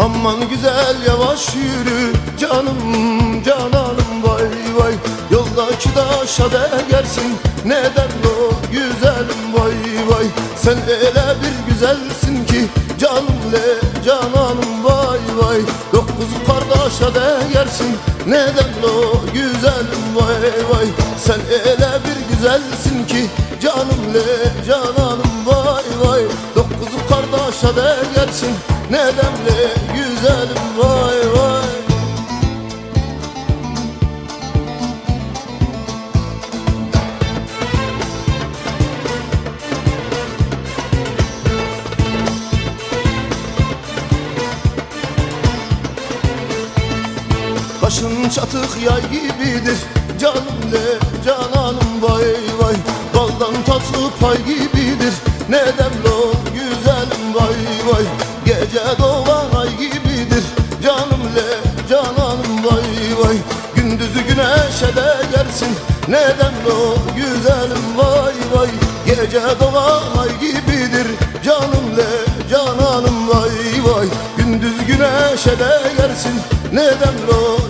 Aman güzel yavaş yürü canım cananım vay vay. Yoldaki taşa değersin neden o güzelim vay vay. Sen öyle bir güzelsin ki canım le cananım vay vay. Dokuz kardeşe değersin neden o güzelim vay vay. Sen öyle bir güzelsin ki canım le cananım vay vay Kardeşe değersin neden le güzelim vay vay. Başın çatık yay gibidir Canım le cananım vay vay. Baldan tatlı pay gibidir o güzelim vay Gece doğan ay gibidir Canım le cananım. Vay vay Gündüzü güneşe değersin Neden o güzelim? Vay vay Gece doğan ay gibidir Canım le cananım. Vay vay Gündüz güneşe değersin Neden o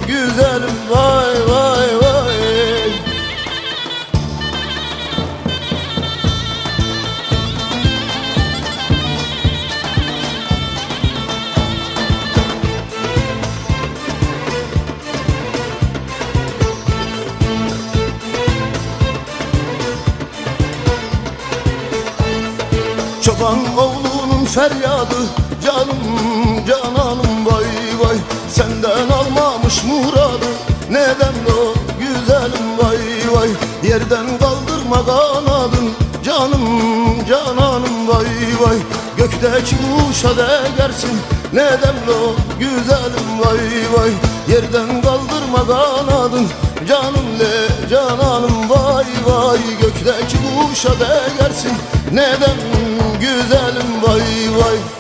Çoban oğlunun feryadı Canım cananım vay vay. Senden almamış muradı Neden o güzelim vay vay. Yerden kaldırma kanadın Canım cananım vay vay. Gökteki kuşa değersin Neden o güzelim vay vay. Yerden kaldırma kanadın Canım le cananım vay vay. Gökteki kuşa değersin Neden güzelim vay vay